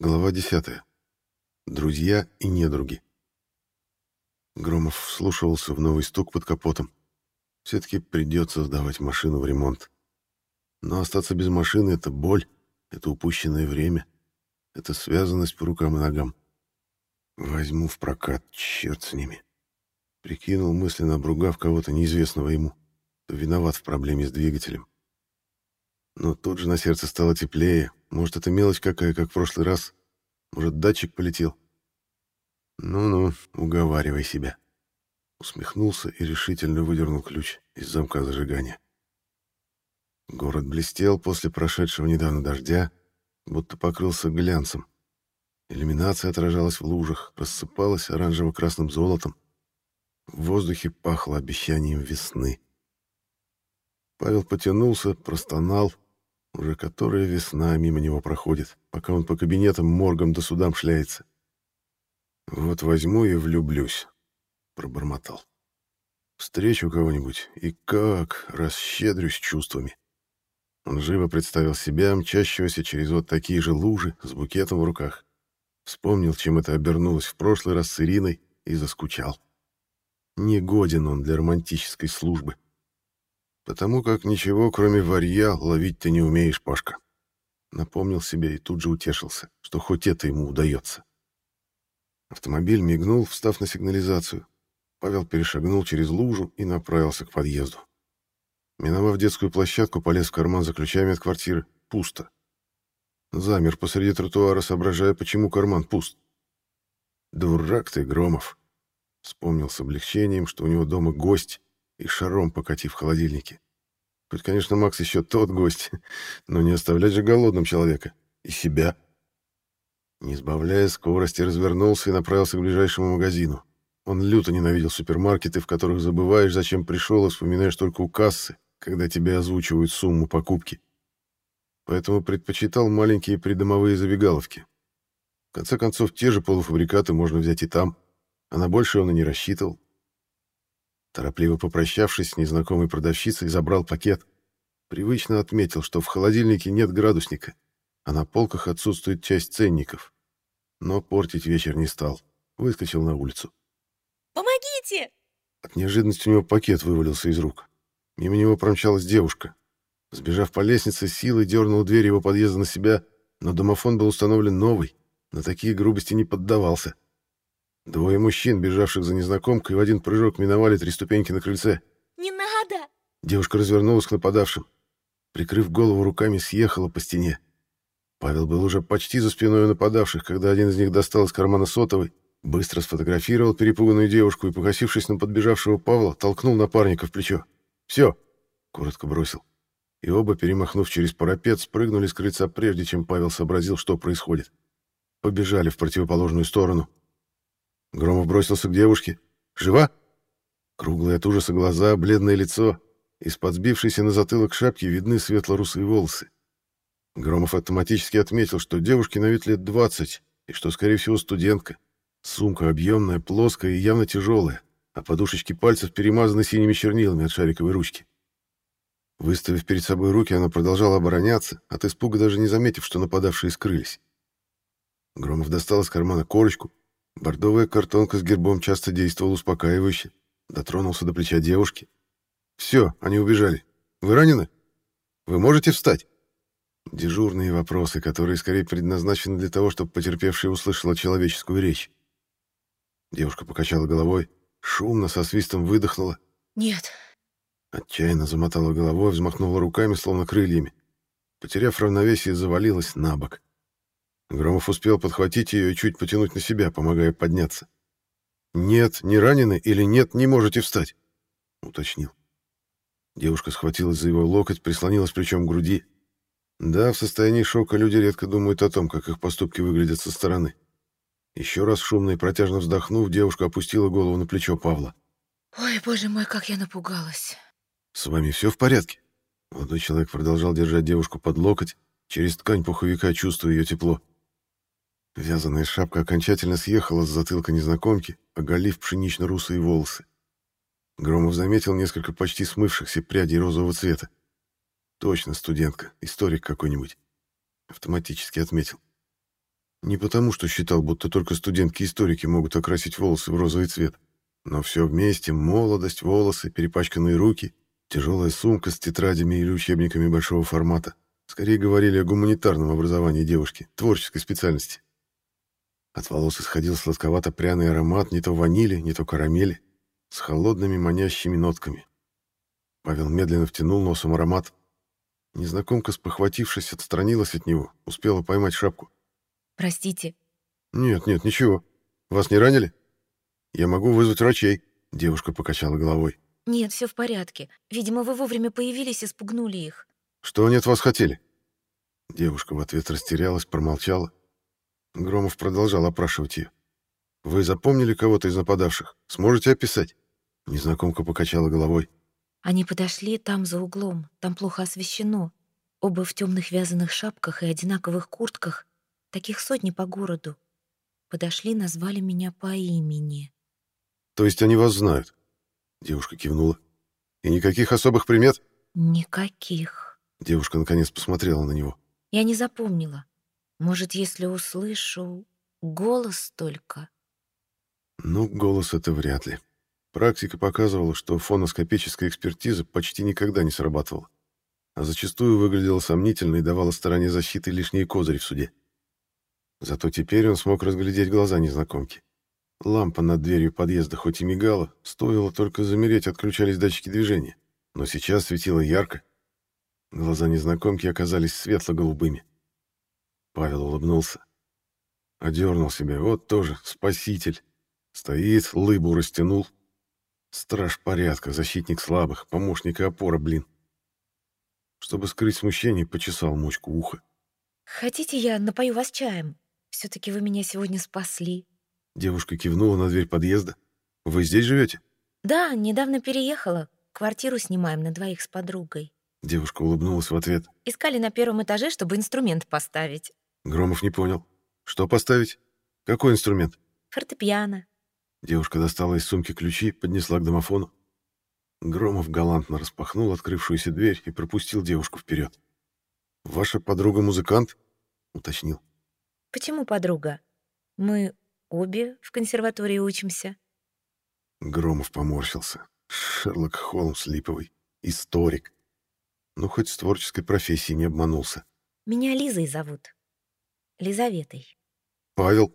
Глава 10. Друзья и недруги. Громов вслушивался в новый стук под капотом. Все-таки придется сдавать машину в ремонт. Но остаться без машины — это боль, это упущенное время, это связанность по рукам и ногам. Возьму в прокат, черт с ними. Прикинул мысленно, обругав кого-то неизвестного ему, виноват в проблеме с двигателем. Но тут же на сердце стало теплее. Может, это мелочь какая, как в прошлый раз. Может, датчик полетел. Ну-ну, уговаривай себя. Усмехнулся и решительно выдернул ключ из замка зажигания. Город блестел после прошедшего недавно дождя, будто покрылся глянцем. Иллюминация отражалась в лужах, рассыпалась оранжево-красным золотом. В воздухе пахло обещанием весны. Павел потянулся, простонал — уже которая весна мимо него проходит, пока он по кабинетам, моргам да судам шляется. «Вот возьму и влюблюсь», — пробормотал. «Встречу кого-нибудь, и как расщедрюсь чувствами». Он живо представил себя, мчащегося через вот такие же лужи с букетом в руках. Вспомнил, чем это обернулось в прошлый раз с Ириной, и заскучал. Не годен он для романтической службы. Потому как ничего, кроме варья, ловить ты не умеешь, Пашка. Напомнил себе и тут же утешился, что хоть это ему удается. Автомобиль мигнул, встав на сигнализацию. Павел перешагнул через лужу и направился к подъезду. Миновав детскую площадку, полез в карман за ключами от квартиры. Пусто. Замер посреди тротуара, соображая, почему карман пуст. «Дурак ты, Громов!» Вспомнил с облегчением, что у него дома гость, и шаром покатив в холодильнике. Хоть, конечно, Макс еще тот гость, но не оставлять же голодным человека. И себя. Не сбавляя скорости, развернулся и направился к ближайшему магазину. Он люто ненавидел супермаркеты, в которых забываешь, зачем пришел, и вспоминаешь только у кассы, когда тебе озвучивают сумму покупки. Поэтому предпочитал маленькие придомовые забегаловки. В конце концов, те же полуфабрикаты можно взять и там, а на больше он и не рассчитывал. Торопливо попрощавшись с незнакомой продавщицей, забрал пакет. Привычно отметил, что в холодильнике нет градусника, а на полках отсутствует часть ценников. Но портить вечер не стал. Выскочил на улицу. «Помогите!» От неожиданности у него пакет вывалился из рук. Мимо него промчалась девушка. Сбежав по лестнице, силой дернул дверь его подъезда на себя, но домофон был установлен новый, на такие грубости не поддавался. Двое мужчин, бежавших за незнакомкой, в один прыжок миновали три ступеньки на крыльце. «Не надо!» Девушка развернулась к нападавшим. Прикрыв голову руками, съехала по стене. Павел был уже почти за спиной у нападавших, когда один из них достал из кармана сотовый, быстро сфотографировал перепуганную девушку и, покосившись на подбежавшего Павла, толкнул напарника в плечо. «Все!» — коротко бросил. И оба, перемахнув через парапет, спрыгнули с крыльца, прежде чем Павел сообразил, что происходит. Побежали в противоположную сторону. Громов бросился к девушке. «Жива?» Круглые от ужаса глаза, бледное лицо. Из-под сбившейся на затылок шапки видны светло-русые волосы. Громов автоматически отметил, что девушке на вид лет 20, и что, скорее всего, студентка. Сумка объемная, плоская и явно тяжелая, а подушечки пальцев перемазаны синими чернилами от шариковой ручки. Выставив перед собой руки, она продолжала обороняться, от испуга даже не заметив, что нападавшие скрылись. Громов достал из кармана корочку, Бордовая картонка с гербом часто действовала успокаивающе. Дотронулся до плеча девушки. «Все, они убежали. Вы ранены? Вы можете встать?» Дежурные вопросы, которые скорее предназначены для того, чтобы потерпевшая услышала человеческую речь. Девушка покачала головой, шумно, со свистом выдохнула. «Нет». Отчаянно замотала головой, взмахнула руками, словно крыльями. Потеряв равновесие, завалилась на бок. Громов успел подхватить ее и чуть потянуть на себя, помогая подняться. «Нет, не ранены или нет, не можете встать?» — уточнил. Девушка схватилась за его локоть, прислонилась плечом к груди. Да, в состоянии шока люди редко думают о том, как их поступки выглядят со стороны. Еще раз шумно и протяжно вздохнув, девушка опустила голову на плечо Павла. «Ой, боже мой, как я напугалась!» «С вами все в порядке?» Молодой человек продолжал держать девушку под локоть, через ткань пуховика чувствуя ее тепло. Вязаная шапка окончательно съехала с затылка незнакомки, оголив пшенично-русые волосы. Громов заметил несколько почти смывшихся прядей розового цвета. Точно студентка, историк какой-нибудь. Автоматически отметил. Не потому, что считал, будто только студентки-историки могут окрасить волосы в розовый цвет, но все вместе — молодость, волосы, перепачканные руки, тяжелая сумка с тетрадями или учебниками большого формата — скорее говорили о гуманитарном образовании девушки, творческой специальности. От волос исходил сладковато-пряный аромат не то ванили, не то карамели, с холодными манящими нотками. Павел медленно втянул носом аромат. Незнакомка, спохватившись, отстранилась от него, успела поймать шапку. Простите. «Нет, нет, ничего. Вас не ранили? Я могу вызвать врачей», — девушка покачала головой. Нет, все в порядке. Видимо, вы вовремя появились и спугнули их. «Что они от вас хотели?» Девушка в ответ растерялась, промолчала. Громов продолжал опрашивать ее. «Вы запомнили кого-то из нападавших? Сможете описать?» Незнакомка покачала головой. Они подошли там за углом, там плохо освещено. Оба в темных вязаных шапках и одинаковых куртках, таких сотни по городу. Подошли, назвали меня по имени. «То есть они вас знают?» Девушка кивнула. «И никаких особых примет?» Никаких. Девушка наконец посмотрела на него. Я не запомнила. Может, если услышу голос только. Ну, голос это вряд ли. Практика показывала, что фоноскопическая экспертиза почти никогда не срабатывала, а зачастую выглядела сомнительно и давала стороне защиты лишние козыри в суде. Зато теперь он смог разглядеть глаза незнакомки. Лампа над дверью подъезда хоть и мигала, стоило только замереть, отключались датчики движения, но сейчас светило ярко. Глаза незнакомки оказались светло-голубыми. Павел улыбнулся. Одернул себя. Вот тоже спаситель. Стоит, лыбу растянул. Страж порядка, защитник слабых, помощник и опора, блин. Чтобы скрыть смущение, почесал мочку уха. Хотите, я напою вас чаем? Все-таки вы меня сегодня спасли. Девушка кивнула на дверь подъезда. Вы здесь живете? Да, недавно переехала. Квартиру снимаем на двоих с подругой. Девушка улыбнулась в ответ. Искали на первом этаже, чтобы инструмент поставить. Громов не понял. Что поставить? Какой инструмент? Фортепиано. Девушка достала из сумки ключи, поднесла к домофону. Громов галантно распахнул открывшуюся дверь и пропустил девушку вперед. «Ваша подруга музыкант?» — уточнил. Почему подруга? Мы обе в консерватории учимся. Громов поморщился. Шерлок Холмс липовый. Историк. Ну, хоть с творческой профессией не обманулся. Меня Лизой зовут. Лизаветой. «Павел?»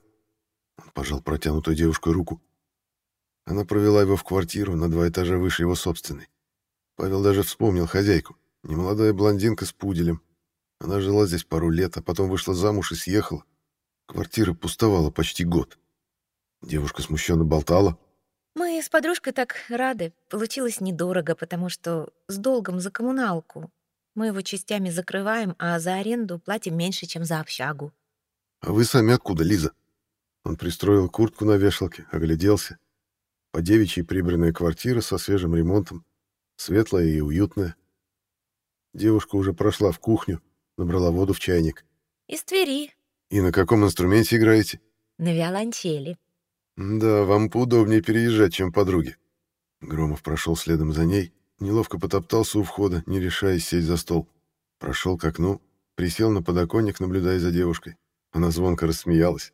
Он пожал протянутой девушкой руку. Она провела его в квартиру на два этажа выше его собственной. Павел даже вспомнил хозяйку. Немолодая блондинка с пуделем. Она жила здесь пару лет, а потом вышла замуж и съехала. Квартира пустовала почти год. Девушка смущенно болтала. Мы с подружкой так рады. Получилось недорого, потому что с долгом за коммуналку. Мы его частями закрываем, а за аренду платим меньше, чем за общагу. «А вы сами откуда, Лиза?» Он пристроил куртку на вешалке, огляделся. По девичьей прибранная квартира со свежим ремонтом, светлая и уютная. Девушка уже прошла в кухню, набрала воду в чайник. Из Твери, «И на каком инструменте играете?» на виолончели. «Да, вам поудобнее переезжать, чем подруги». Громов прошел следом за ней, неловко потоптался у входа, не решаясь сесть за стол. Прошел к окну, присел на подоконник, наблюдая за девушкой. Она звонко рассмеялась.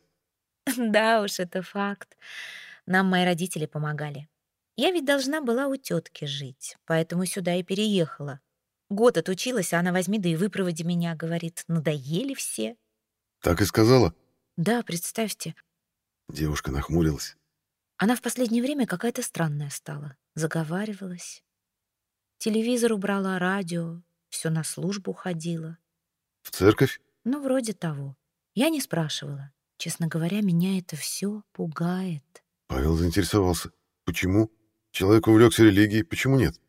Да уж, это факт. Нам мои родители помогали. Я ведь должна была у тетки жить, поэтому сюда и переехала. Год отучилась, а она возьми да и выпроводи меня, говорит. Надоели все. «Так и сказала?» Да, представьте, Девушка нахмурилась. она в последнее время какая-то странная стала. Заговаривалась. Телевизор убрала, радио, все на службу ходила. «В церковь?» Ну, вроде того. Я не спрашивала. Честно говоря, меня это все пугает. Павел заинтересовался. «Почему? Человек увлекся религией, почему нет?»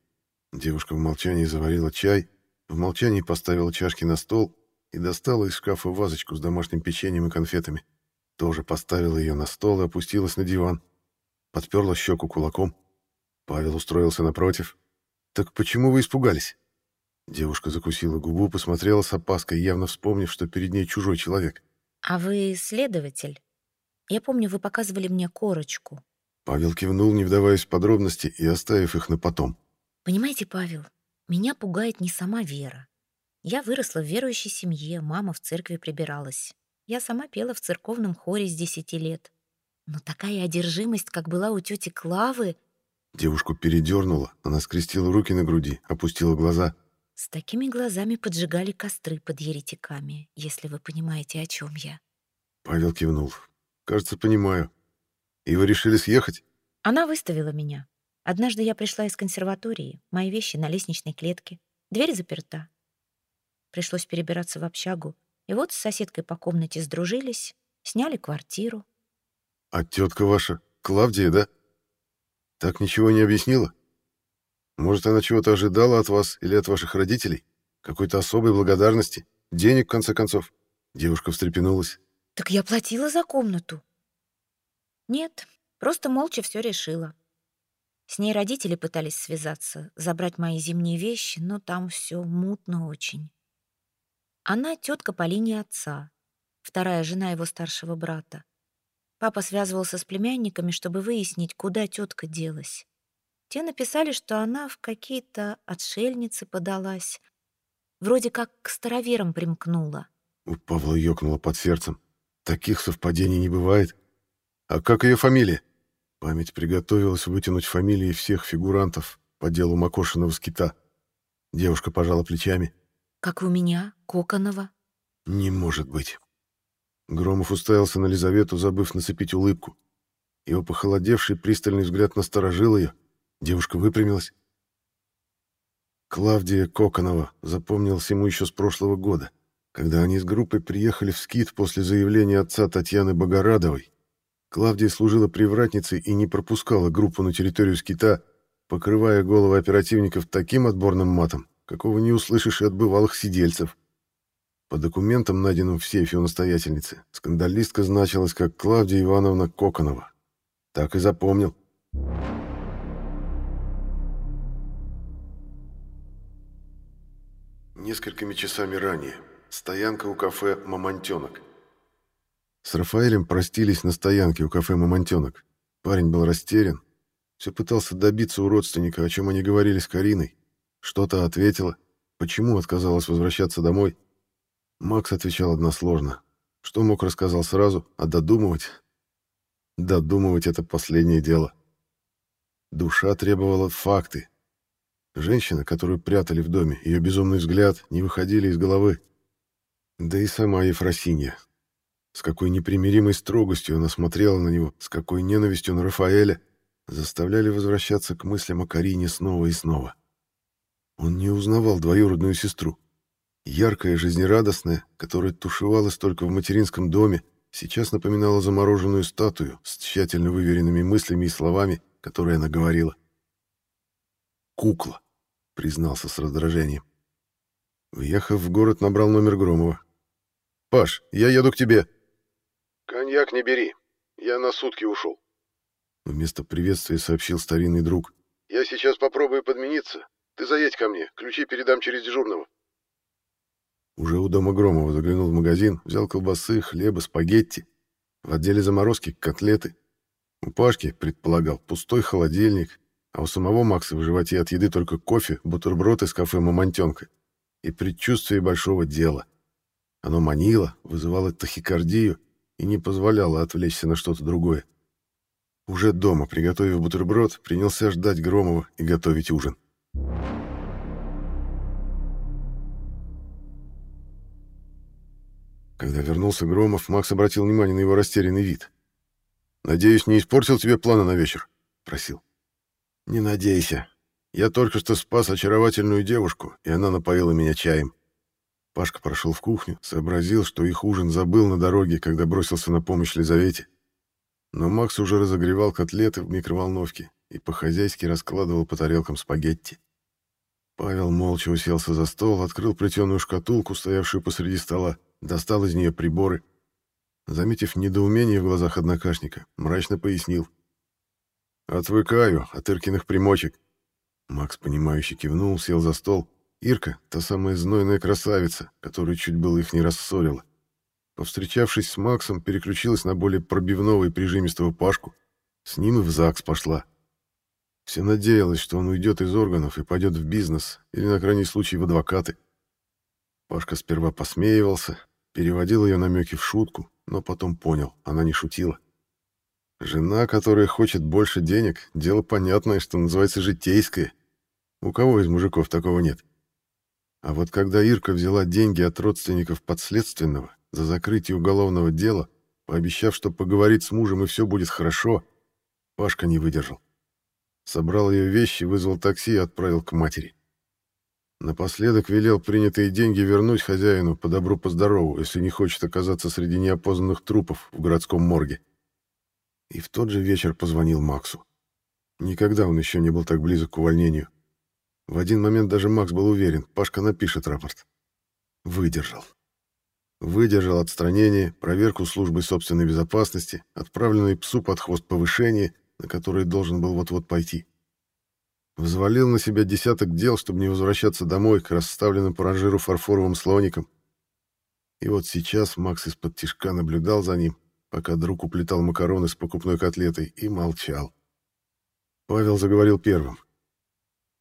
Девушка в молчании заварила чай, в молчании поставила чашки на стол и достала из шкафа вазочку с домашним печеньем и конфетами. Тоже поставила ее на стол и опустилась на диван. Подперла щеку кулаком. Павел устроился напротив. «Так почему вы испугались?» Девушка закусила губу, посмотрела с опаской, явно вспомнив, что перед ней чужой человек. А вы следователь? Я помню, вы показывали мне корочку. Павел кивнул, не вдаваясь в подробности и оставив их на потом. Понимаете, Павел, меня пугает не сама вера. Я выросла в верующей семье, мама в церкви прибиралась. Я сама пела в церковном хоре с десяти лет. Но такая одержимость, как была у тети Клавы... Девушку передернула, она скрестила руки на груди, опустила глаза. С такими глазами поджигали костры под еретиками, если вы понимаете, о чем я. Павел кивнул. «Кажется, понимаю. И вы решили съехать?» Она выставила меня. Однажды я пришла из консерватории, мои вещи на лестничной клетке. Дверь заперта. Пришлось перебираться в общагу. И вот с соседкой по комнате сдружились, сняли квартиру. «А тетка ваша, Клавдия, да? Так ничего не объяснила? Может, она чего-то ожидала от вас или от ваших родителей? Какой-то особой благодарности? Денег, в конце концов?» Девушка встрепенулась. «Так я платила за комнату». «Нет, просто молча все решила. С ней родители пытались связаться, забрать мои зимние вещи, но там все мутно очень. Она тетка по линии отца, вторая жена его старшего брата. Папа связывался с племянниками, чтобы выяснить, куда тетка делась. Те написали, что она в какие-то отшельницы подалась. Вроде как к староверам примкнула. У Павла ёкнуло под сердцем. Таких совпадений не бывает. А как ее фамилия? Память приготовилась вытянуть фамилии всех фигурантов по делу Макошиного скита. Девушка пожала плечами. «Как у меня, Коконова?» «Не может быть». Громов уставился на Лизавету, забыв нацепить улыбку. Его похолодевший пристальный взгляд насторожил ее. Девушка выпрямилась. Клавдия Коконова запомнилась ему еще с прошлого года, когда они с группой приехали в скит после заявления отца Татьяны Богорадовой Клавдия служила привратницей и не пропускала группу на территорию скита, покрывая головы оперативников таким отборным матом, какого не услышишь и от бывалых сидельцев. По документам, найденным в сейфе у настоятельницы, скандалистка значилась как Клавдия Ивановна Коконова. Так и запомнил. Несколькими часами ранее. Стоянка у кафе «Мамонтенок». С Рафаэлем простились на стоянке у кафе «Мамонтенок». Парень был растерян. Все пытался добиться у родственника, о чем они говорили с Кариной. Что-то ответила. Почему отказалась возвращаться домой? Макс отвечал односложно. Что мог, рассказал сразу, а додумывать? Додумывать — это последнее дело. Душа требовала факты. Женщина, которую прятали в доме, ее безумный взгляд не выходили из головы. Да и сама Ефросинья, с какой непримиримой строгостью она смотрела на него, с какой ненавистью на Рафаэля, заставляли возвращаться к мыслям о Карине снова и снова. Он не узнавал двоюродную сестру. Яркая, жизнерадостная, которая тушевалась только в материнском доме, сейчас напоминала замороженную статую с тщательно выверенными мыслями и словами, которые она говорила. «Кукла», — признался с раздражением. Въехав в город, набрал номер Громова. «Паш, я еду к тебе», «Коньяк не бери. Я на сутки ушел». Вместо приветствия сообщил старинный друг. «Я сейчас попробую подмениться. Ты заедь ко мне. Ключи передам через дежурного». Уже у дома Громова заглянул в магазин, взял колбасы, хлеба, спагетти. В отделе заморозки котлеты. У Пашки, предполагал, пустой холодильник, а у самого Макса в животе от еды только кофе, бутерброд из кафе «Мамонтенка» и предчувствие большого дела. Оно манило, вызывало тахикардию, и не позволяла отвлечься на что-то другое. Уже дома, приготовив бутерброд, принялся ждать Громова и готовить ужин. Когда вернулся Громов, Макс обратил внимание на его растерянный вид. «Надеюсь, не испортил тебе планы на вечер?» — просил. «Не надейся. Я только что спас очаровательную девушку, и она напоила меня чаем. Пашка прошел в кухню, сообразил, что их ужин забыл на дороге, когда бросился на помощь Лизавете. Но Макс уже разогревал котлеты в микроволновке и по-хозяйски раскладывал по тарелкам спагетти. Павел молча уселся за стол, открыл плетеную шкатулку, стоявшую посреди стола, достал из нее приборы. Заметив недоумение в глазах однокашника, мрачно пояснил. «Отвыкаю от Иркиных примочек». Макс, понимающе кивнул, сел за стол Ирка, та самая знойная красавица, которая чуть было их не рассорила. Повстречавшись с Максом, переключилась на более пробивного и прижимистого Пашку. С ним и в ЗАГС пошла. Все надеялась, что он уйдет из органов и пойдет в бизнес или, на крайний случай, в адвокаты. Пашка сперва посмеивался, переводил ее намеки в шутку, но потом понял, она не шутила. Жена, которая хочет больше денег, дело понятное, что называется житейское. У кого из мужиков такого нет? А вот когда Ирка взяла деньги от родственников подследственного за закрытие уголовного дела, пообещав, что поговорит с мужем и все будет хорошо, Пашка не выдержал. Собрал ее вещи, вызвал такси и отправил к матери. Напоследок велел принятые деньги вернуть хозяину по добру по здорову, если не хочет оказаться среди неопознанных трупов в городском морге. И в тот же вечер позвонил Максу. Никогда он еще не был так близок к увольнению. В один момент даже Макс был уверен, Пашка напишет рапорт. Выдержал. Выдержал отстранение, проверку службы собственной безопасности, отправленный псу под хвост повышение, на которое должен был вот-вот пойти. Взвалил на себя десяток дел, чтобы не возвращаться домой к расставленным по ранжиру фарфоровым слоникам. И вот сейчас Макс из-под тишка наблюдал за ним, пока друг уплетал макароны с покупной котлетой, и молчал. Павел заговорил первым.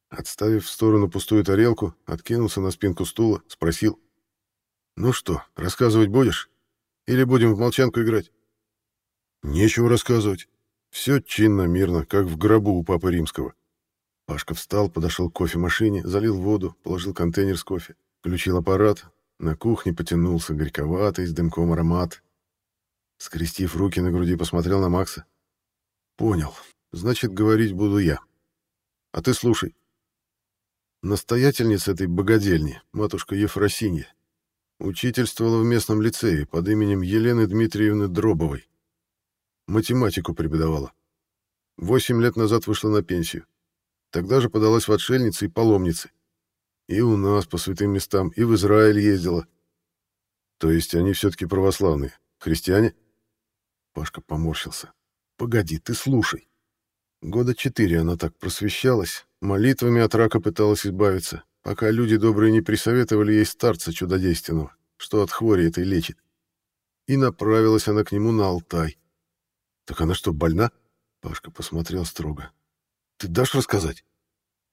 Отставив в сторону пустую тарелку, откинулся на спинку стула, спросил. «Ну что, рассказывать будешь? Или будем в молчанку играть?» «Нечего рассказывать. Все чинно, мирно, как в гробу у Папы Римского. Пашка встал, подошел к кофемашине, залил воду, положил контейнер с кофе, включил аппарат. На кухне потянулся горьковатый с дымком аромат. Скрестив руки на груди, посмотрел на Макса. «Понял. Значит, говорить буду я. А ты слушай. Настоятельница этой богадельни, матушка Ефросинья, учительствовала в местном лицее под именем Елены Дмитриевны Дробовой. Математику преподавала. Восемь лет назад вышла на пенсию. Тогда же подалась в отшельницы и паломницы. И у нас по святым местам, и в Израиль ездила. То есть они все-таки православные, христиане? Пашка поморщился. Погоди, ты слушай. Года четыре она так просвещалась, молитвами от рака пыталась избавиться, пока люди добрые не присоветовали ей старца чудодейственного, что от хвори этой лечит. И направилась она к нему на Алтай. Так она что, больна? Пашка посмотрел строго. Ты дашь рассказать?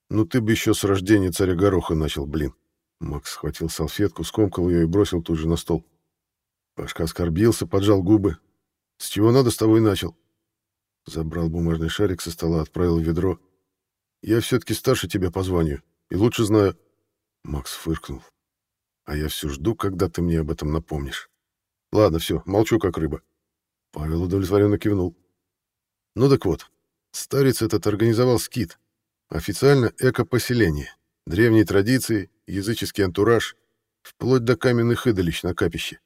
Ну ты бы еще с рождения царя Гороха начал, блин. Макс схватил салфетку, скомкал ее и бросил тут же на стол. Пашка оскорбился, поджал губы. С чего надо, с того и начал. Забрал бумажный шарик со стола, отправил в ведро. Я все-таки старше тебя по званию и лучше знаю. Макс фыркнул. А я все жду, когда ты мне об этом напомнишь. Ладно, все, молчу как рыба. Павел удовлетворенно кивнул. Ну так вот, Старец этот организовал скит. Официально эко-поселение. Древние традиции, языческий антураж, вплоть до каменных идолищ на капище.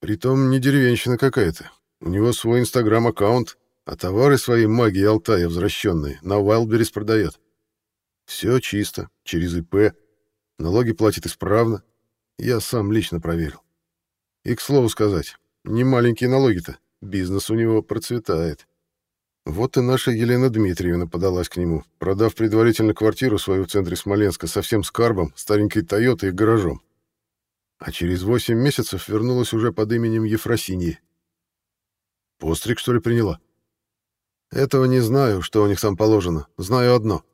Притом не деревенщина какая-то. У него свой инстаграм-аккаунт, а товары своей магии Алтая возвращенные на Wildberries продает. Все чисто, через ИП. Налоги платит исправно. Я сам лично проверил. И, к слову сказать, не маленькие налоги-то. Бизнес у него процветает. Вот и наша Елена Дмитриевна подалась к нему, продав предварительно квартиру свою в центре Смоленска со всем скарбом, старенькой Тойотой и гаражом. А через восемь месяцев вернулась уже под именем Ефросиньи. Постриг, что ли, приняла? Этого не знаю, что у них там положено. Знаю одно.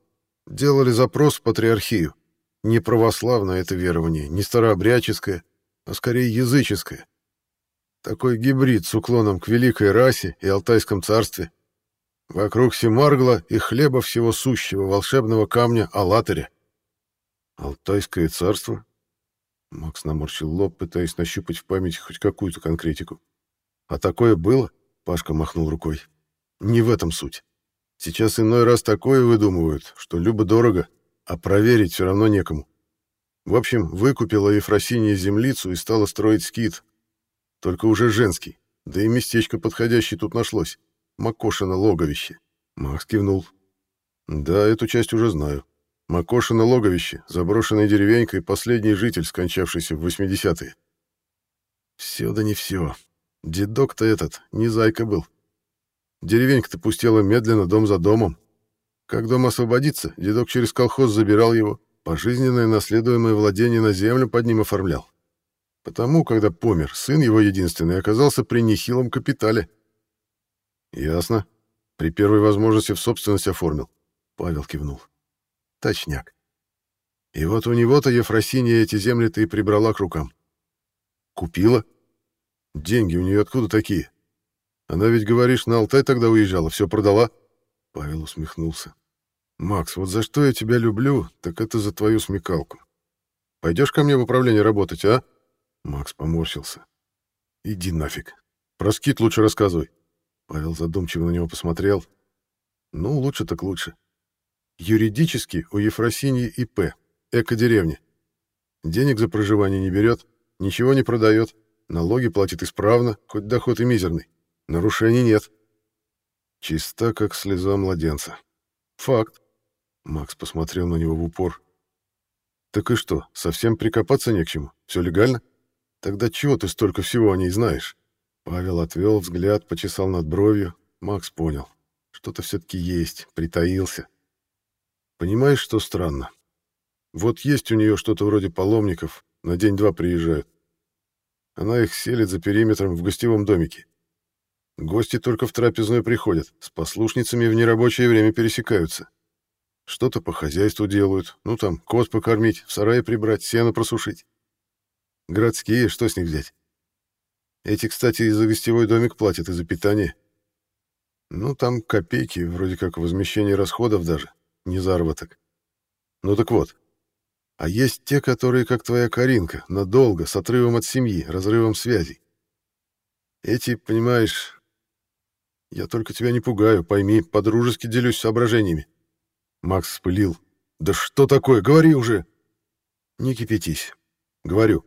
Делали запрос в патриархию. Не православное это верование, не старообрядческое, а скорее языческое. Такой гибрид с уклоном к великой расе и алтайском царстве — Вокруг Семаргла и хлеба всего сущего волшебного камня Алатыря. Алтайское царство? Макс наморщил лоб, пытаясь нащупать в памяти хоть какую-то конкретику. А такое было? Пашка махнул рукой. Не в этом суть. Сейчас иной раз такое выдумывают, что любо-дорого, а проверить все равно некому. В общем, выкупила Ефросинья землицу и стала строить скит. Только уже женский, да и местечко подходящее тут нашлось. Макошино логовище. Макс кивнул. Да, эту часть уже знаю. Макошино логовище, заброшенная деревенька и последний житель, скончавшийся в 80-е. Все да не все. Дедок-то этот, не зайка был. Деревенька-то пустела медленно, дом за домом. Как дом освободится, дедок через колхоз забирал его, пожизненное наследуемое владение на землю под ним оформлял. Потому, когда помер, сын его единственный оказался при нехилом капитале — Ясно. При первой возможности в собственность оформил. Павел кивнул. Точняк. И вот у него-то Ефросинья эти земли-то и прибрала к рукам. Купила? Деньги у нее откуда такие? Она ведь, говоришь, на Алтай тогда уезжала, все продала?» Павел усмехнулся. «Макс, вот за что я тебя люблю, так это за твою смекалку. Пойдешь ко мне в управление работать, а?» Макс поморщился. «Иди нафиг. Про скит лучше рассказывай». Павел задумчиво на него посмотрел. «Ну, лучше так лучше. Юридически у Ефросиньи ИП, эко-деревня. Денег за проживание не берет, ничего не продает, налоги платит исправно, хоть доход и мизерный. Нарушений нет. Чиста, как слеза младенца. Факт. Макс посмотрел на него в упор. Так и что, совсем прикопаться не к чему? Все легально? Тогда чего ты столько всего о ней знаешь? Павел отвел взгляд, почесал над бровью. Макс понял. Что-то все-таки есть, притаился. Понимаешь, что странно? Вот есть у нее что-то вроде паломников, на день-два приезжают. Она их селит за периметром в гостевом домике. Гости только в трапезную приходят, с послушницами в нерабочее время пересекаются. Что-то по хозяйству делают, ну там, кот покормить, в сарае прибрать, сено просушить. Городские, что с них взять? Эти, кстати, и за гостевой домик платят, и за питание. Ну, там копейки, вроде как возмещение расходов даже, не заработок. Ну так вот. А есть те, которые, как твоя Каринка, надолго, с отрывом от семьи, разрывом связей. Эти, понимаешь... Я только тебя не пугаю, пойми, по-дружески делюсь соображениями. Макс вспылил. «Да что такое? Говори уже!» «Не кипятись. Говорю.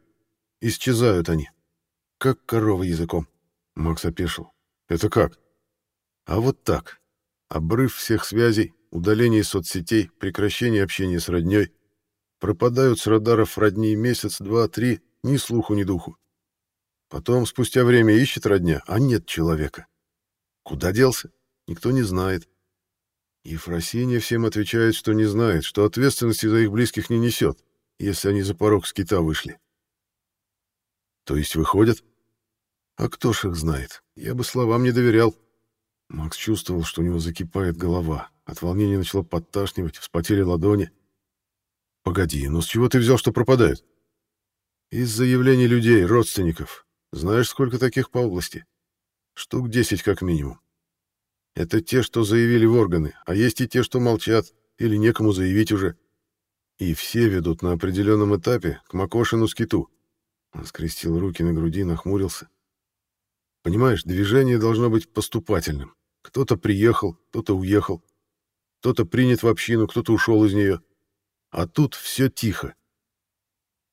Исчезают они. Как корова языком». Макс опешил. «Это как?» А вот так. Обрыв всех связей, удаление соцсетей, прекращение общения с роднёй. Пропадают с радаров родни месяц, два, три, ни слуху, ни духу. Потом, спустя время, ищет родня, а нет человека. Куда делся? Никто не знает. Ефросинья всем отвечает, что не знает, что ответственности за их близких не несет, если они за порог скита вышли. То есть выходят? А кто ж их знает? Я бы словам не доверял. Макс чувствовал, что у него закипает голова. От волнения начало подташнивать, вспотели ладони. «Погоди, но с чего ты взял, что пропадают?» «Из заявлений людей, родственников. Знаешь, сколько таких по области? Штук десять как минимум. Это те, что заявили в органы, а есть и те, что молчат или некому заявить уже. И все ведут на определенном этапе к Макошину скиту». Он скрестил руки на груди, нахмурился. Понимаешь, движение должно быть поступательным. Кто-то приехал, кто-то уехал. Кто-то принят в общину, кто-то ушел из нее. А тут все тихо.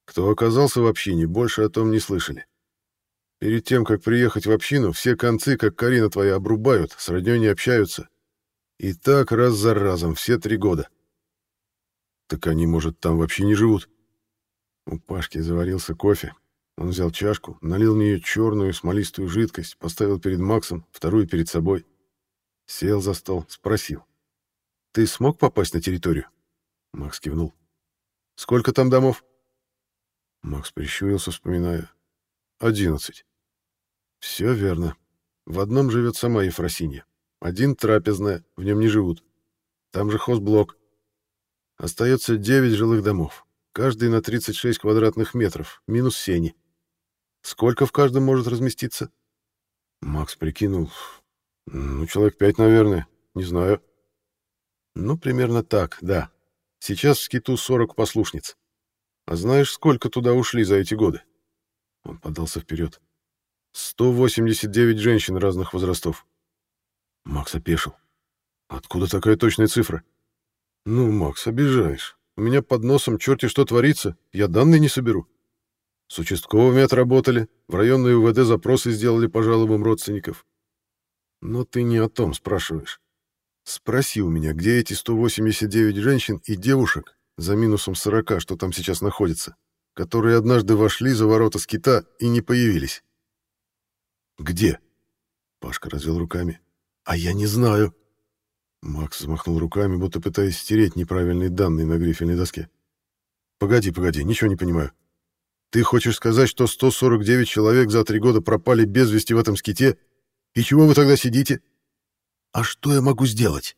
Кто оказался в общине, больше о том не слышали. Перед тем, как приехать в общину, все концы, как Карина твоя, обрубают, с роднёй не общаются. И так раз за разом, все три года. Так они, может, там вообще не живут? У Пашки заварился кофе, он взял чашку, налил в нее черную смолистую жидкость, поставил перед Максом, вторую перед собой. Сел за стол, спросил. «Ты смог попасть на территорию?» Макс кивнул. «Сколько там домов?» Макс прищурился, вспоминая. «Одиннадцать». «Все верно. В одном живет сама Ефросинья. Один трапезная, в нем не живут. Там же хозблок. Остается девять жилых домов. Каждый на 36 квадратных метров, минус сени. Сколько в каждом может разместиться? Макс прикинул. Ну, человек пять, наверное. Не знаю. Ну, примерно так, да. Сейчас в скиту 40 послушниц. А знаешь, сколько туда ушли за эти годы? Он подался вперед. 189 женщин разных возрастов. Макс опешил. Откуда такая точная цифра? Ну, Макс, обижаешь. У меня под носом черти что творится, я данные не соберу. С участковыми отработали, в районные УВД запросы сделали по жалобам родственников. Но ты не о том спрашиваешь. Спроси у меня, где эти 189 женщин и девушек за минусом 40, что там сейчас находится, которые однажды вошли за ворота скита и не появились. Где? Пашка развел руками. А я не знаю. Макс взмахнул руками, будто пытаясь стереть неправильные данные на грифельной доске. Погоди, погоди, ничего не понимаю. Ты хочешь сказать, что 149 человек за три года пропали без вести в этом ските? И чего вы тогда сидите? А что я могу сделать?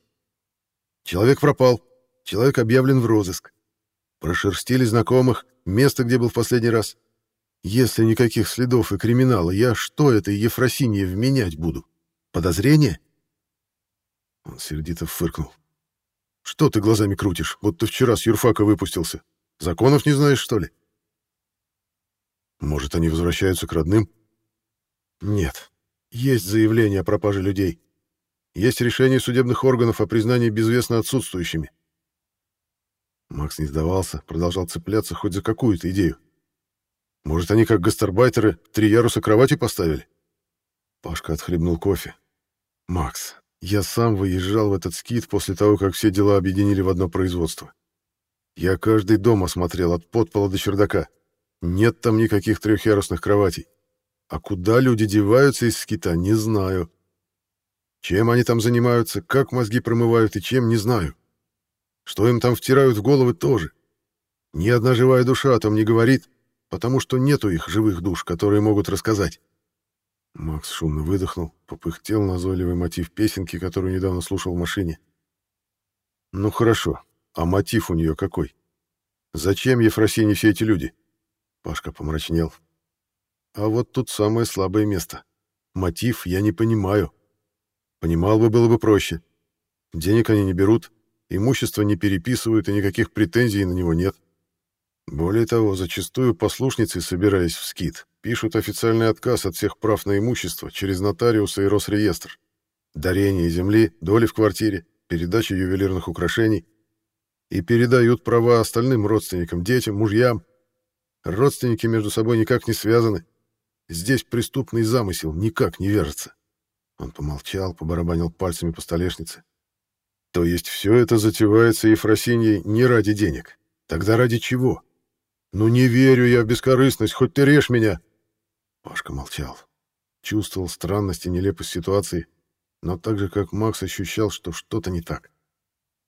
Человек пропал. Человек объявлен в розыск. Прошерстили знакомых, место, где был в последний раз. Если никаких следов и криминала, я что этой Ефросинье вменять буду? Подозрение? Он сердито фыркнул. Что ты глазами крутишь, будто вчера с юрфака выпустился? Законов не знаешь, что ли? Может, они возвращаются к родным? Нет. Есть заявление о пропаже людей. Есть решение судебных органов о признании безвестно отсутствующими. Макс не сдавался, продолжал цепляться хоть за какую-то идею. Может, они, как гастарбайтеры, три яруса кровати поставили? Пашка отхлебнул кофе. Макс, я сам выезжал в этот скит после того, как все дела объединили в одно производство. Я каждый дом осмотрел от подпола до чердака. Нет там никаких трехъярусных кроватей. А куда люди деваются из скита, не знаю. Чем они там занимаются, как мозги промывают и чем, не знаю. Что им там втирают в головы, тоже. Ни одна живая душа о том не говорит, потому что нету их живых душ, которые могут рассказать. Макс шумно выдохнул, попыхтел назойливый мотив песенки, которую недавно слушал в машине. Ну хорошо, а мотив у нее какой? Зачем Ефросине все эти люди? Пашка помрачнел. А вот тут самое слабое место. Мотив я не понимаю. Понимал бы, было бы проще. Денег они не берут, имущество не переписывают и никаких претензий на него нет. Более того, зачастую послушницы, собираясь в скит, пишут официальный отказ от всех прав на имущество через нотариуса и Росреестр. Дарение земли, доли в квартире, передача ювелирных украшений. И передают права остальным родственникам, детям, мужьям. Родственники между собой никак не связаны. Здесь преступный замысел никак не вяжется. Он помолчал, побарабанил пальцами по столешнице. То есть все это затевается Ефросиньей не ради денег. Тогда ради чего? «Ну не верю я в бескорыстность, хоть ты режь меня!» Пашка молчал. Чувствовал странность и нелепость ситуации, но так же, как Макс ощущал, что что-то не так.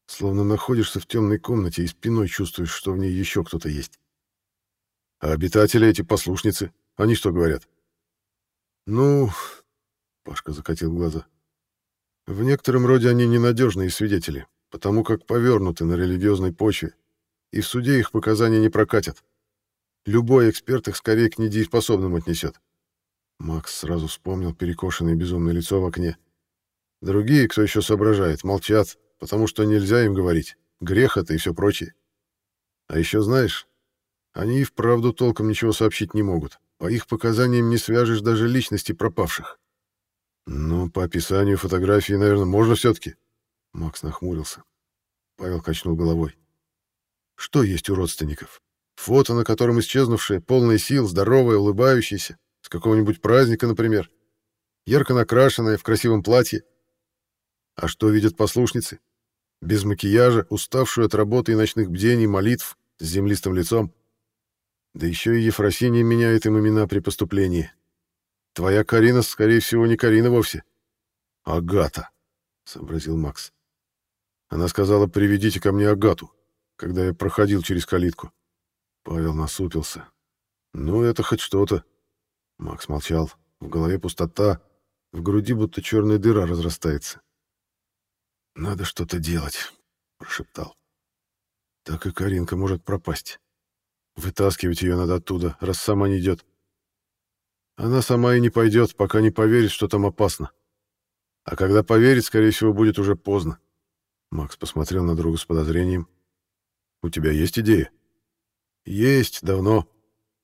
Словно находишься в темной комнате и спиной чувствуешь, что в ней еще кто-то есть. А обитатели эти послушницы, они что говорят? Ну, Пашка закатил глаза. В некотором роде они ненадежные свидетели, потому как повернуты на религиозной почве, и в суде их показания не прокатят. Любой эксперт их скорее к недееспособным отнесет. Макс сразу вспомнил перекошенное безумное лицо в окне. Другие, кто еще соображает, молчат, потому что нельзя им говорить. Грех это и все прочее. А еще знаешь, они и вправду толком ничего сообщить не могут. По их показаниям не свяжешь даже личности пропавших. Ну, по описанию фотографии, наверное, можно все-таки. Макс нахмурился. Павел качнул головой. Что есть у родственников? Фото, на котором исчезнувшая, полная сил, здоровая, улыбающаяся, с какого-нибудь праздника, например. Ярко накрашенная, в красивом платье. А что видят послушницы? Без макияжа, уставшую от работы и ночных бдений, молитв, с землистым лицом. Да еще и Ефросинья меняет им имена при поступлении. Твоя Карина, скорее всего, не Карина вовсе. Агата, — сообразил Макс. Она сказала, приведите ко мне Агату, когда я проходил через калитку. Павел насупился. «Ну, это хоть что-то». Макс молчал. В голове пустота, в груди будто черная дыра разрастается. «Надо что-то делать», — прошептал. «Так и Каринка может пропасть. Вытаскивать ее надо оттуда, раз сама не идет. Она сама и не пойдет, пока не поверит, что там опасно. А когда поверит, скорее всего, будет уже поздно». Макс посмотрел на друга с подозрением. «У тебя есть идея?» Есть, давно.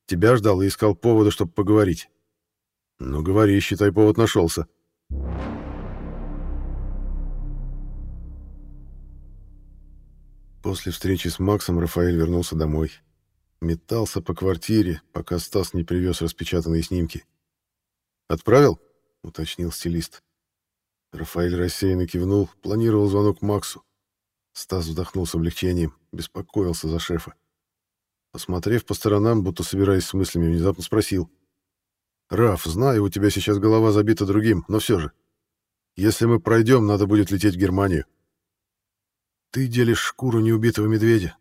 Тебя ждал и искал повода, чтобы поговорить. Ну, говори, считай, повод нашелся. После встречи с Максом Рафаэль вернулся домой. Метался по квартире, пока Стас не привез распечатанные снимки. «Отправил?» — уточнил стилист. Рафаэль рассеянно кивнул, планировал звонок Максу. Стас вздохнул с облегчением, беспокоился за шефа. Посмотрев по сторонам, будто собираясь с мыслями, внезапно спросил. «Раф, знаю, у тебя сейчас голова забита другим, но все же. Если мы пройдем, надо будет лететь в Германию». «Ты делишь шкуру неубитого медведя».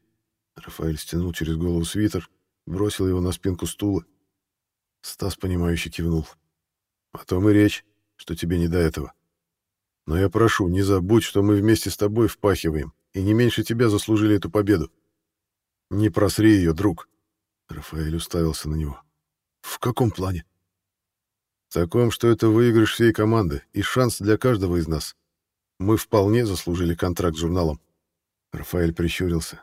Рафаэль стянул через голову свитер, бросил его на спинку стула. Стас, понимающе кивнул. «О том и речь, что тебе не до этого. Но я прошу, не забудь, что мы вместе с тобой впахиваем, и не меньше тебя заслужили эту победу. Не просри ее, друг. Рафаэль уставился на него. В каком плане? В таком, что это выигрыш всей команды и шанс для каждого из нас. Мы вполне заслужили контракт с журналом. Рафаэль прищурился.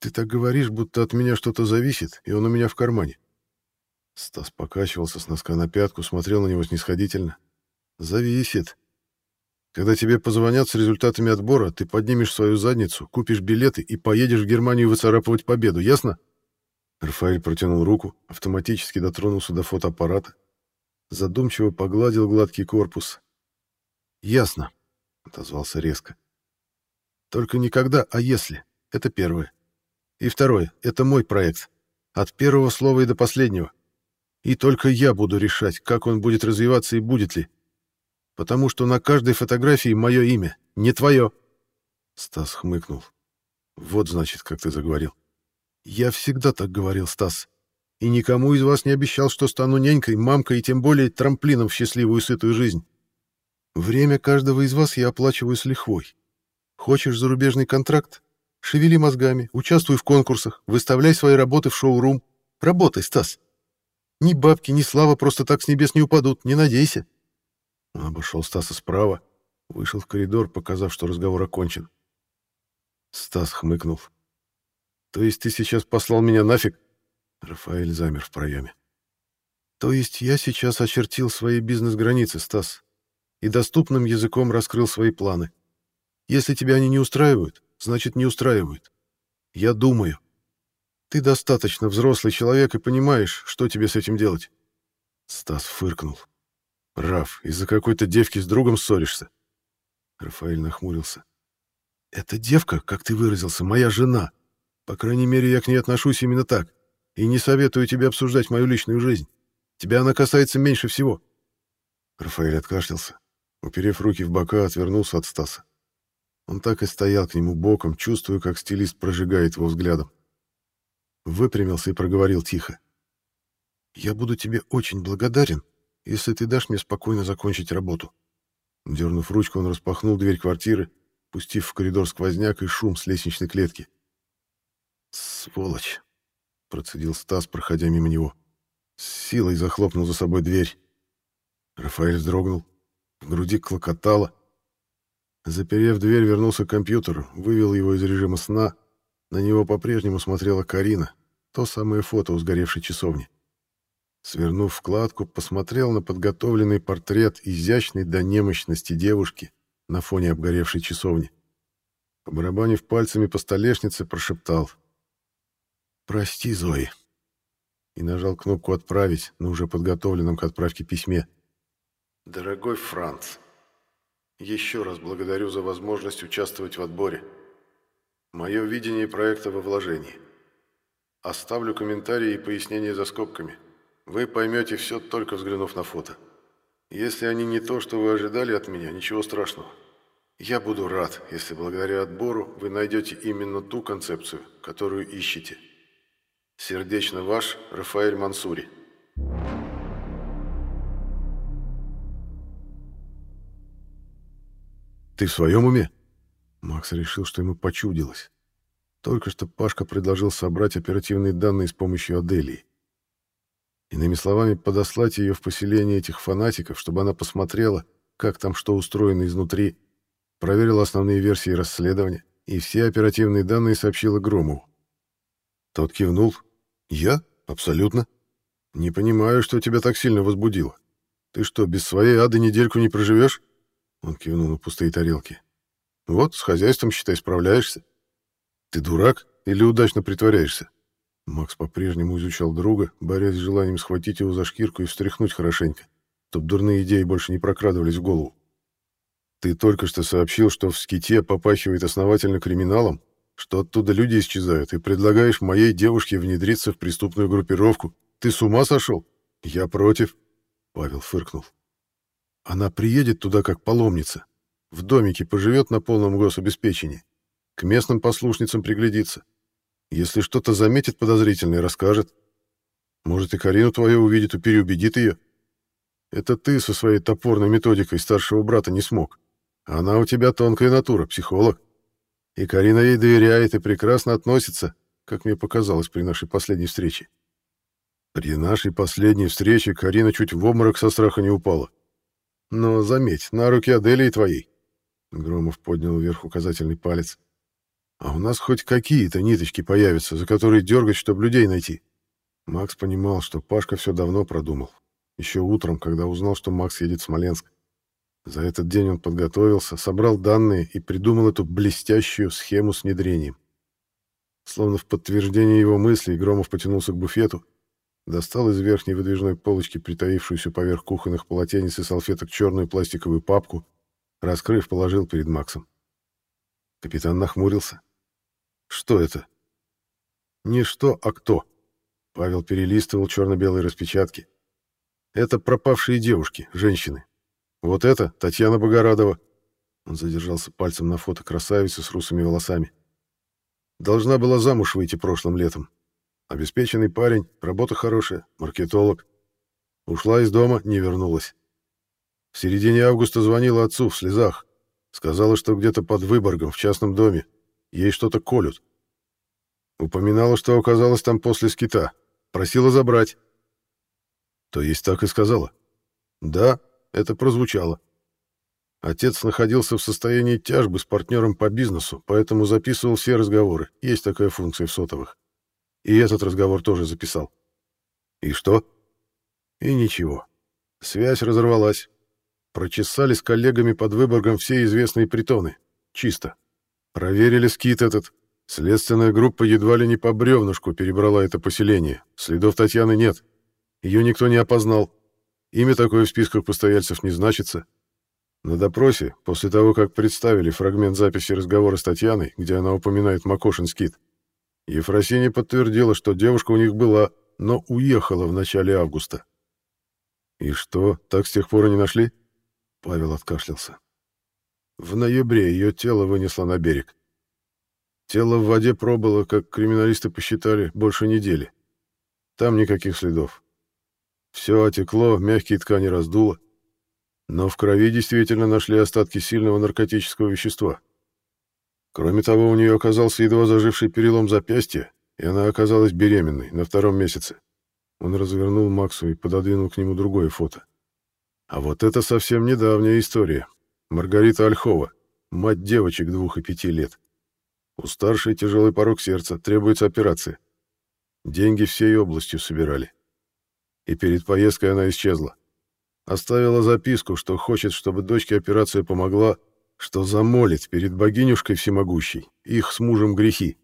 Ты так говоришь, будто от меня что-то зависит, и он у меня в кармане. Стас покачивался с носка на пятку, смотрел на него снисходительно. Зависит. Когда тебе позвонят с результатами отбора, ты поднимешь свою задницу, купишь билеты и поедешь в Германию выцарапывать победу, ясно? Рафаэль протянул руку, автоматически дотронулся до фотоаппарата, задумчиво погладил гладкий корпус. «Ясно», — отозвался резко. «Только никогда, а если. Это первое. И второе — это мой проект. От первого слова и до последнего. И только я буду решать, как он будет развиваться и будет ли. Потому что на каждой фотографии мое имя, не твое». Стас хмыкнул. «Вот, значит, как ты заговорил». «Я всегда так говорил, Стас и никому из вас не обещал, что стану нянькой, мамкой и тем более трамплином в счастливую и сытую жизнь. Время каждого из вас я оплачиваю с лихвой. Хочешь зарубежный контракт? Шевели мозгами, участвуй в конкурсах, выставляй свои работы в шоу-рум. Работай, Стас. Ни бабки, ни слава просто так с небес не упадут, не надейся. Он обошел Стаса справа, вышел в коридор, показав, что разговор окончен. Стас хмыкнул. «То есть ты сейчас послал меня нафиг?» Рафаэль замер в проеме. То есть я сейчас очертил свои бизнес-границы, Стас, и доступным языком раскрыл свои планы. Если тебя они не устраивают, значит, не устраивают. Я думаю. Ты достаточно взрослый человек и понимаешь, что тебе с этим делать. Стас фыркнул. Раф, из-за какой-то девки с другом ссоришься? Рафаэль нахмурился. Эта девка, как ты выразился, моя жена. По крайней мере, я к ней отношусь именно так. И не советую тебе обсуждать мою личную жизнь. Тебя она касается меньше всего. Рафаэль откашлялся. Уперев руки в бока, отвернулся от Стаса. Он так и стоял к нему боком, чувствуя, как стилист прожигает его взглядом. Выпрямился и проговорил тихо. «Я буду тебе очень благодарен, если ты дашь мне спокойно закончить работу». Дернув ручку, он распахнул дверь квартиры, пустив в коридор сквозняк и шум с лестничной клетки. «Сволочь!» процедил Стас, проходя мимо него. С силой захлопнул за собой дверь. Рафаэль вздрогнул. В груди клокотало. Заперев дверь, вернулся к компьютеру, вывел его из режима сна. На него по-прежнему смотрела Карина, то самое фото у сгоревшей часовни. Свернув вкладку, посмотрел на подготовленный портрет изящной до немощности девушки на фоне обгоревшей часовни. Побарабанив пальцами по столешнице, прошептал — «Прости, Зои». И нажал кнопку «Отправить» на уже подготовленном к отправке письме. «Дорогой Франц, еще раз благодарю за возможность участвовать в отборе. Мое видение проекта во вложении. Оставлю комментарии и пояснения за скобками. Вы поймете все, только взглянув на фото. Если они не то, что вы ожидали от меня, ничего страшного. Я буду рад, если благодаря отбору вы найдете именно ту концепцию, которую ищете». Сердечно ваш Рафаэль Мансури. Ты в своем уме? Макс решил, что ему почудилось. Только что Пашка предложил собрать оперативные данные с помощью Аделии. Иными словами, подослать ее в поселение этих фанатиков, чтобы она посмотрела, как там что устроено изнутри, проверила основные версии расследования и все оперативные данные сообщила Громову. Тот кивнул, «Я? Абсолютно. Не понимаю, что тебя так сильно возбудило. Ты что, без своей ады недельку не проживешь?» Он кивнул на пустые тарелки. «Вот, с хозяйством, считай, справляешься. Ты дурак или удачно притворяешься?» Макс по-прежнему изучал друга, борясь с желанием схватить его за шкирку и встряхнуть хорошенько, чтоб дурные идеи больше не прокрадывались в голову. «Ты только что сообщил, что в ските попахивает основательно криминалом, что оттуда люди исчезают, и предлагаешь моей девушке внедриться в преступную группировку. Ты с ума сошел? Я против. Павел фыркнул. Она приедет туда как паломница. В домике поживет на полном гособеспечении. К местным послушницам приглядится. Если что-то заметит подозрительное, расскажет. Может, и Карину твою увидит и переубедит ее. Это ты со своей топорной методикой старшего брата не смог. Она у тебя тонкая натура, психолог. И Карина ей доверяет и прекрасно относится, как мне показалось при нашей последней встрече. При нашей последней встрече Карина чуть в обморок со страха не упала. Но заметь, на руки Аделии твоей. Громов поднял вверх указательный палец. А у нас хоть какие-то ниточки появятся, за которые дергать, чтобы людей найти. Макс понимал, что Пашка все давно продумал. Еще утром, когда узнал, что Макс едет в Смоленск. За этот день он подготовился, собрал данные и придумал эту блестящую схему с внедрением. Словно в подтверждение его мыслей, Громов потянулся к буфету, достал из верхней выдвижной полочки притаившуюся поверх кухонных полотенец и салфеток черную пластиковую папку, раскрыв, положил перед Максом. Капитан нахмурился. «Что это?» «Не что, а кто?» Павел перелистывал черно-белые распечатки. «Это пропавшие девушки, женщины. Вот это Татьяна Богорадова». Он задержался пальцем на фото красавицы с русыми волосами. «Должна была замуж выйти прошлым летом. Обеспеченный парень, работа хорошая, маркетолог. Ушла из дома, не вернулась. В середине августа звонила отцу в слезах. Сказала, что где-то под Выборгом, в частном доме, ей что-то колют. Упоминала, что оказалась там после скита. Просила забрать. То есть так и сказала? Да, это прозвучало. Отец находился в состоянии тяжбы с партнером по бизнесу, поэтому записывал все разговоры. Есть такая функция в сотовых. И этот разговор тоже записал. И что? И ничего. Связь разорвалась. Прочесали с коллегами под Выборгом все известные притоны. Чисто. Проверили скит этот. Следственная группа едва ли не по бревнышку перебрала это поселение. Следов Татьяны нет. Ее никто не опознал. Имя такое в списках постояльцев не значится. На допросе, после того, как представили фрагмент записи разговора с Татьяной, где она упоминает Макошин скит, Ефросиния подтвердила, что девушка у них была, но уехала в начале августа. «И что, так с тех пор и не нашли?» Павел откашлялся. В ноябре ее тело вынесло на берег. Тело в воде пробыло, как криминалисты посчитали, больше недели. Там никаких следов. Все отекло, мягкие ткани раздуло. Но в крови действительно нашли остатки сильного наркотического вещества. Кроме того, у нее оказался едва заживший перелом запястья, и она оказалась беременной на втором месяце. Он развернул Максу и пододвинул к нему другое фото. А вот это совсем недавняя история. Маргарита Ольхова, мать девочек двух и пяти лет. У старшей тяжелый порог сердца, требуется операция. Деньги всей областью собирали. И перед поездкой она исчезла. Оставила записку, что хочет, чтобы дочке операция помогла, что замолит перед богинюшкой всемогущей их с мужем грехи.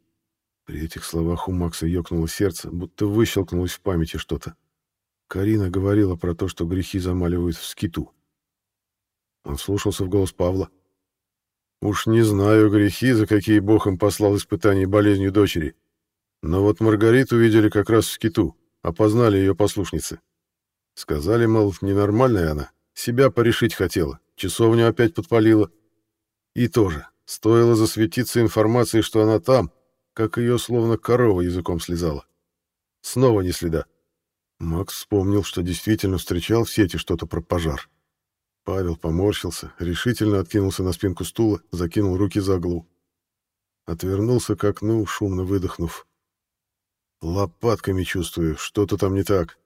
При этих словах у Макса ёкнуло сердце, будто выщелкнулось в памяти что-то. Карина говорила про то, что грехи замаливают в скиту. Он слушался в голос Павла. Уж не знаю грехи, за какие Бог им послал испытания болезнью дочери. Но вот Маргариту видели как раз в скиту, опознали ее послушницы. Сказали, мол, ненормальная она, себя порешить хотела, часовню опять подпалила. И тоже, стоило засветиться информацией, что она там, как ее словно корова языком слезала. Снова ни следа. Макс вспомнил, что действительно встречал в сети что-то про пожар. Павел поморщился, решительно откинулся на спинку стула, закинул руки за голову. Отвернулся к окну, шумно выдохнув. Лопатками чувствую, что-то там не так.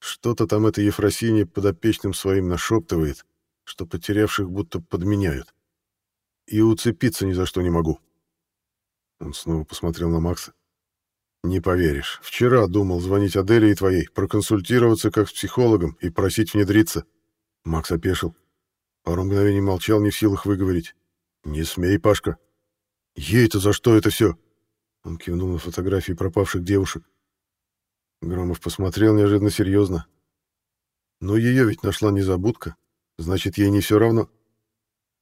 Что-то там эта Ефросинья подопечным своим нашептывает, что потерявших будто подменяют. И уцепиться ни за что не могу. Он снова посмотрел на Макса. Не поверишь. Вчера думал звонить Аделе и твоей, проконсультироваться как с психологом и просить внедриться. Макс опешил. Пару мгновений молчал, не в силах выговорить. Не смей, Пашка. Ей-то за что это все? Он кивнул на фотографии пропавших девушек. Громов посмотрел неожиданно серьезно. Но ее ведь нашла незабудка. Значит, ей не все равно.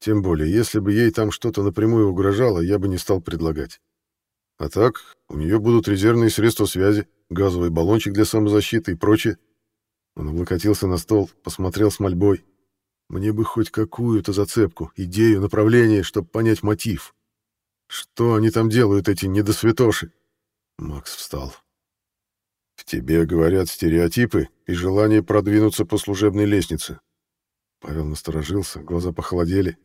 Тем более, если бы ей там что-то напрямую угрожало, я бы не стал предлагать. А так, у нее будут резервные средства связи, газовый баллончик для самозащиты и прочее. Он облокотился на стол, посмотрел с мольбой. Мне бы хоть какую-то зацепку, идею, направление, чтобы понять мотив. Что они там делают, эти недосвятоши? Макс встал. В тебе говорят стереотипы и желание продвинуться по служебной лестнице. Павел насторожился, глаза похолодели.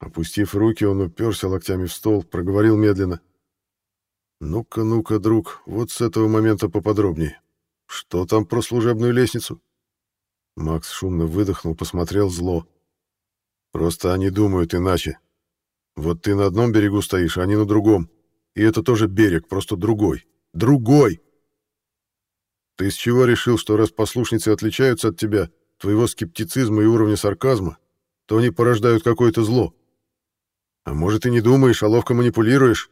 Опустив руки, он уперся локтями в стол, проговорил медленно. «Ну-ка, ну-ка, друг, вот с этого момента поподробнее. Что там про служебную лестницу? Макс шумно выдохнул, посмотрел зло. Просто они думают иначе. Вот ты на одном берегу стоишь, а они на другом. И это тоже берег, просто другой. Другой! Ты с чего решил, что раз послушницы отличаются от тебя, твоего скептицизма и уровня сарказма, то они порождают какое-то зло? А может, и не думаешь, а ловко манипулируешь?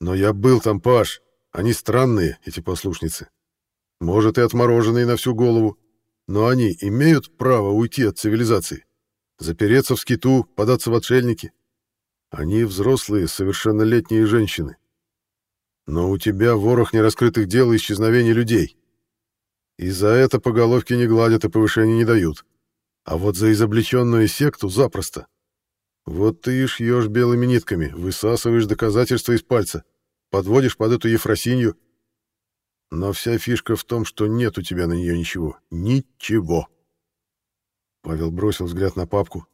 Но я был там, Паш. Они странные, эти послушницы. Может, и отмороженные на всю голову. Но они имеют право уйти от цивилизации. Запереться в скиту, податься в отшельники. Они взрослые, совершеннолетние женщины. Но у тебя ворох нераскрытых дел и исчезновений людей. И за это по головке не гладят и повышения не дают. А вот за изобличенную секту запросто. Вот ты и шьешь белыми нитками, высасываешь доказательства из пальца, подводишь под эту Ефросинью. Но вся фишка в том, что нет у тебя на нее ничего. Ничего. Павел бросил взгляд на папку.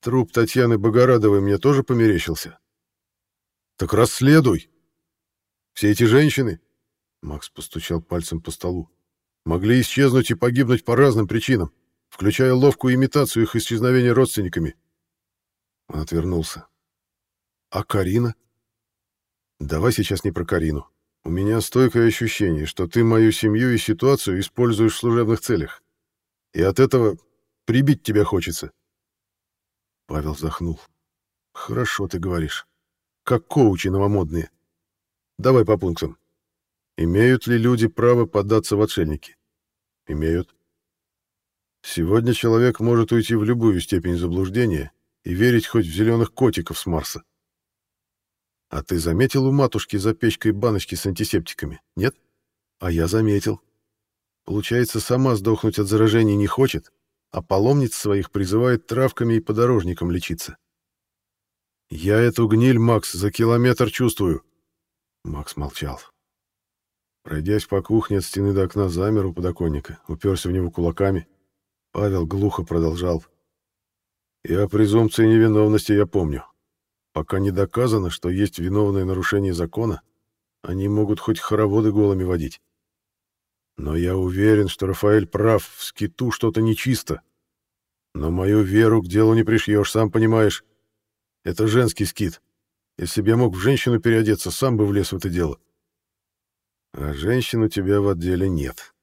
Труп Татьяны Богорадовой мне тоже померещился. Так расследуй. Все эти женщины, Макс постучал пальцем по столу, могли исчезнуть и погибнуть по разным причинам, включая ловкую имитацию их исчезновения родственниками. Он отвернулся. А Карина? Давай сейчас не про Карину. У меня стойкое ощущение, что ты мою семью и ситуацию используешь в служебных целях. И от этого прибить тебя хочется. Павел вздохнул. Хорошо ты говоришь. Как коучи новомодные. Давай по пунктам. Имеют ли люди право поддаться в отшельники? Имеют. Сегодня человек может уйти в любую степень заблуждения и верить хоть в зеленых котиков с Марса. А ты заметил у матушки за печкой баночки с антисептиками, нет? А я заметил. Получается, сама сдохнуть от заражений не хочет, а паломниц своих призывает травками и подорожником лечиться. Я эту гниль, Макс, за километр чувствую. Макс молчал. Пройдясь по кухне от стены до окна, замер у подоконника, уперся в него кулаками. Павел глухо продолжал. И о презумпции невиновности я помню. Пока не доказано, что есть виновное нарушение закона, они могут хоть хороводы голыми водить. Но я уверен, что Рафаэль прав, в скиту что-то нечисто. Но мою веру к делу не пришьешь, сам понимаешь. Это женский скит. Если бы я мог в женщину переодеться, сам бы влез в это дело. А женщин у тебя в отделе нет.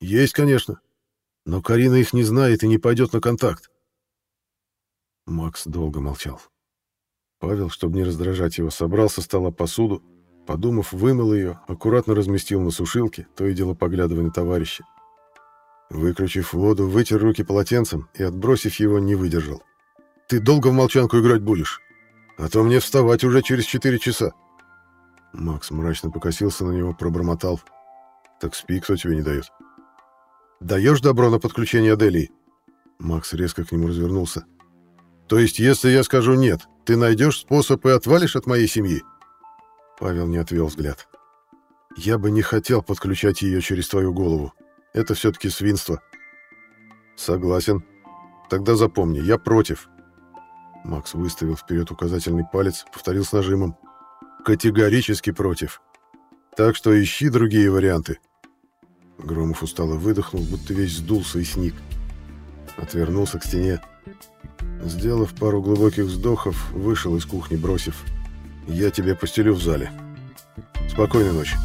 Есть, конечно. Но Карина их не знает и не пойдет на контакт. Макс долго молчал. Павел, чтобы не раздражать его, собрал со стола посуду, подумав, вымыл ее, аккуратно разместил на сушилке, то и дело поглядывая на товарища. Выключив воду, вытер руки полотенцем и, отбросив его, не выдержал. «Ты долго в молчанку играть будешь? А то мне вставать уже через четыре часа». Макс мрачно покосился на него, пробормотал. «Так спи, кто тебе не дает». «Даешь добро на подключение Аделии?» Макс резко к нему развернулся. То есть, если я скажу «нет», ты найдешь способ и отвалишь от моей семьи?» Павел не отвел взгляд. «Я бы не хотел подключать ее через твою голову. Это все-таки свинство». «Согласен. Тогда запомни, я против». Макс выставил вперед указательный палец, повторил с нажимом. «Категорически против. Так что ищи другие варианты». Громов устало выдохнул, будто весь сдулся и сник. Отвернулся к стене. Сделав пару глубоких вздохов, вышел из кухни, бросив «Я тебя постелю в зале. Спокойной ночи».